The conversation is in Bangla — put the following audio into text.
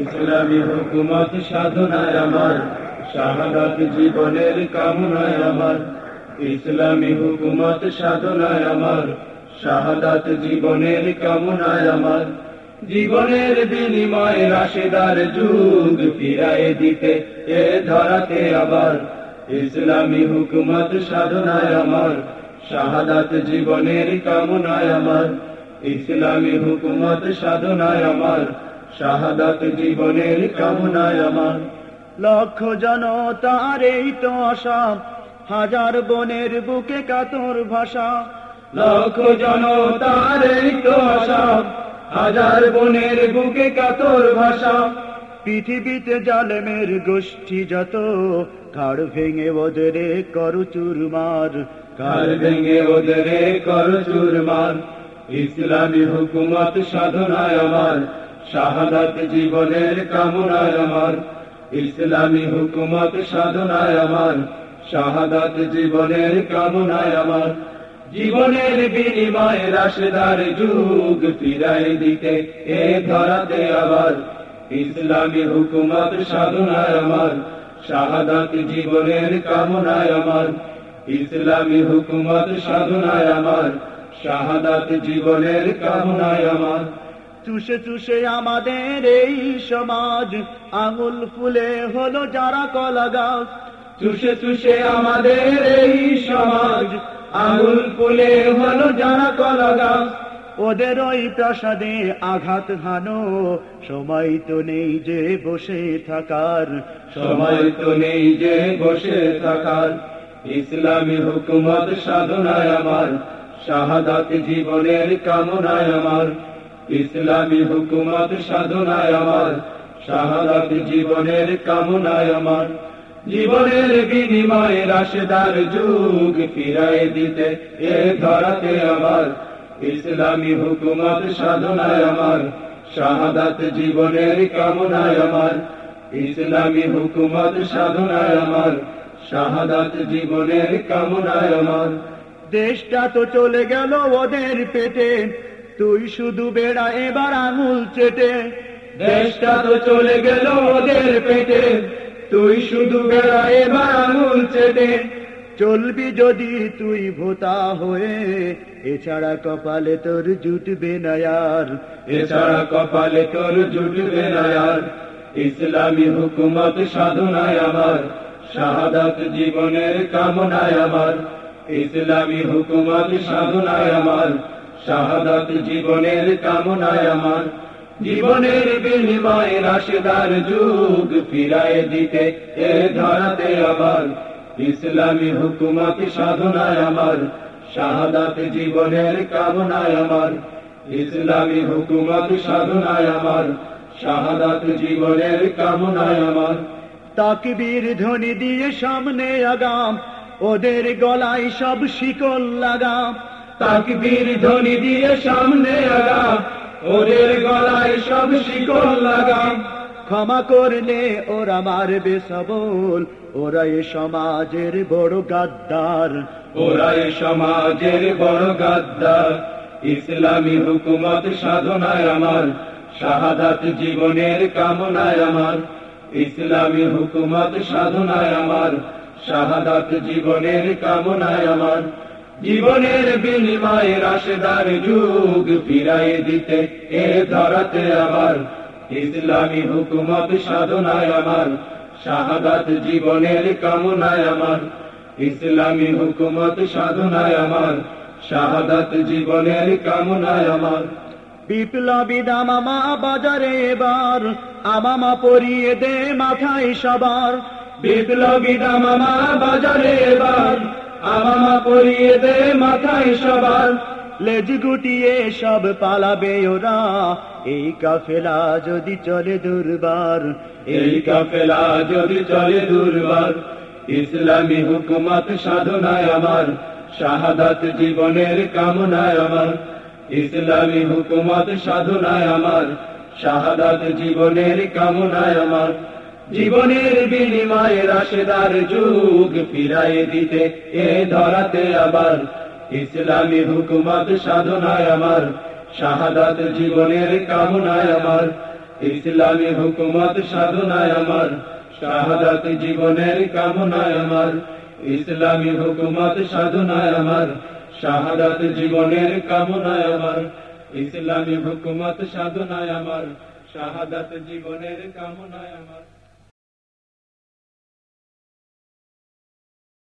ইসলামী হুকুমত সাধনায় আমার, শাহাদাত জীবনের কামনায় আমার। ইসলামী হুকুমত সাধনায় আমার, শাহাদাত জীবনের কামনায় আমার। জীবনের বিনিময়ে রাশেদার যুগ ফিরায় দিতে এ ধরাতে আবার। ইসলামী হুকুমত সাধনায় আমার, শাহাদাত জীবনের কামনায় আমার। ইসলামী হুকুমত সাধনায় আমার শাহাদাত জীবনের কামনায় আমার। লক্ষ জনতার এই তো আশা, হাজার বনের বুকে কাতর ভাষা। লক্ষ জনতার এই তো আশা, হাজার বনের বুকে কাতর ভাষা। পৃথিবীতে জালেমের গোষ্ঠী যত, ঘাড় ভেঙে ওদের করু চুরমার। কার ভেঙে ওদের কর চুরমার। ইসলামী হুকুমত সাধনায় আমার। শাহাদাত জীবনের কামনায় আমার, ইসলামী হুকুমত সাধনায় আমার, শাহাদাত জীবনের কামনায় আমার। জীবনের বিনিময়ে রাশেদার যুগ ফিরাই দিতে এ ধরাতে আবার, ইসলামী হুকুমত সাধনায় আমার, শাহাদাত জীবনের কামনায় আমার, ইসলামী হুকুমত সাধনায় আমার, শাহাদাত জীবনের কামনায় আমার। চুষে চুষে আমাদের এই সমাজ। আঙুল ফুলে হলো যারা কলা গাছ। চুষে চুষে আমাদের এই সমাজ। আঙুল ফুলে হলো যারা কলা গাছ। ওদের ওই প্রাসাদে আঘাত হানো। সময় তো নেই যে বসে থাকার। সময় তো নেই যে বসে থাকার। ইসলামী হুকুমত সাধনায় আমার। শাহাদাত জীবনের কামনায় আমার। ইসলামী হুকুমত সাধনায় আমার, শাহাদাত জীবনের কামনায় আমার। জীবনের বিনিময়ে রাশেদার যুগ ফিরাই দিতে এ ধরাতে আমার। ইসলামী হুকুমত সাধনায় আমার, শাহাদাত জীবনের কামনায় আমার। ইসলামী হুকুমত সাধনায় আমার, শাহাদাত জীবনের কামনায় আমার। দেশটা তো চলে গেল ওদের পেটে তুই শুধু বেড়া, এবার আঙুল চেটে। দেশটা তো চলে গেল ওদের পেটে। তুই শুধু বেড়া, এবার আঙুল চেটে। চলবি যদি তুই ভোতা হয়ে, এছাড়া কপালে তোর জুটবে না আর। এছাড়া কপালে তোর জুটবে না আর। ইসলামী হুকুমত সাধনায় আমার, শাহাদাত জীবনের কামনায় আমার। ইসলামী হুকুমত সাধনায় আমার শাহাদাত জীবনের কামনায় আমার। জীবনের বিনিময়ে রাশেদার যুগ ফিরায় দিতে এ ধরাতে আবার। ইসলামী হুকুমত সাধনায় আমার শাহাদাত জীবনের কামনায় আমার। ইসলামী হুকুমত সাধনায় আমার শাহাদাত জীবনের কামনায় আমার। তাকবীর ধ্বনি দিয়ে সামনে আগাম, ওদের গলায় সব শিকল লাগাম। তাকবীর ধ্বনি দিয়ে সামনে আগাম ওদের গলায় সব শিকল লাগাম ক্ষমা করলে ওরা মারবে সবল ওরা এ সমাজের বড় গাদ্দার। ওরা এ সমাজের বড় গাদ্দার। ইসলামী হুকুমত সাধনায় আমার শাহাদাত জীবনের কামনায় আমার। ইসলামী হুকুমত সাধনায় আমার শাহাদাত জীবনের কামনায় আমার। জীবনের বিনিময়ে রাশেদার যুগ ফিরাই দিতে এ ধরাতে আবার ইসলামী হুকুমত সাধনায় আমার শাহাদাত জীবনের কামনায় আমার ইসলামী হুকুমত সাধনায় আমার শাহাদাত জীবনের কামনায় আমার। বিপ্লবী দামামা বাজারে এবার আমামা পরিয়ে দে মাথায় সবার। বিপ্লবী দামামা বাজারে এবার আমামা পরিয়ে দে মাথায় সবার। লেজ গুটিয়ে সব পালাবে ওরা। এই কাফেলা যদি চলে দুর্বার এই কাফেলা যদি চলে দুর্বার ইসলামী হুকুমত সাধনায় আমার শাহাদাত জীবনের কামনায় আমার ইসলামী হুকুমত সাধনায় আমার শাহাদাত জীবনের কামনায় আমার। জীবনের বিনিময়ে রাশেদার যুগ ফিরাই দিতে, এ ধরাতে আবার ইসলামী হুকুমত সাধনায় আমার, শাহাদাত জীবনের কামনায় আমার, ইসলামী হুকুমত সাধনায় আমার, শাহাদাত জীবনের কামনায় আমার, ইসলামী হুকুমত সাধনায় আমার, শাহাদাত জীবনের কামনায় আমার, ইসলামী হুকুমত সাধনায় আমার, শাহাদাত জীবনের কামনায় আমার।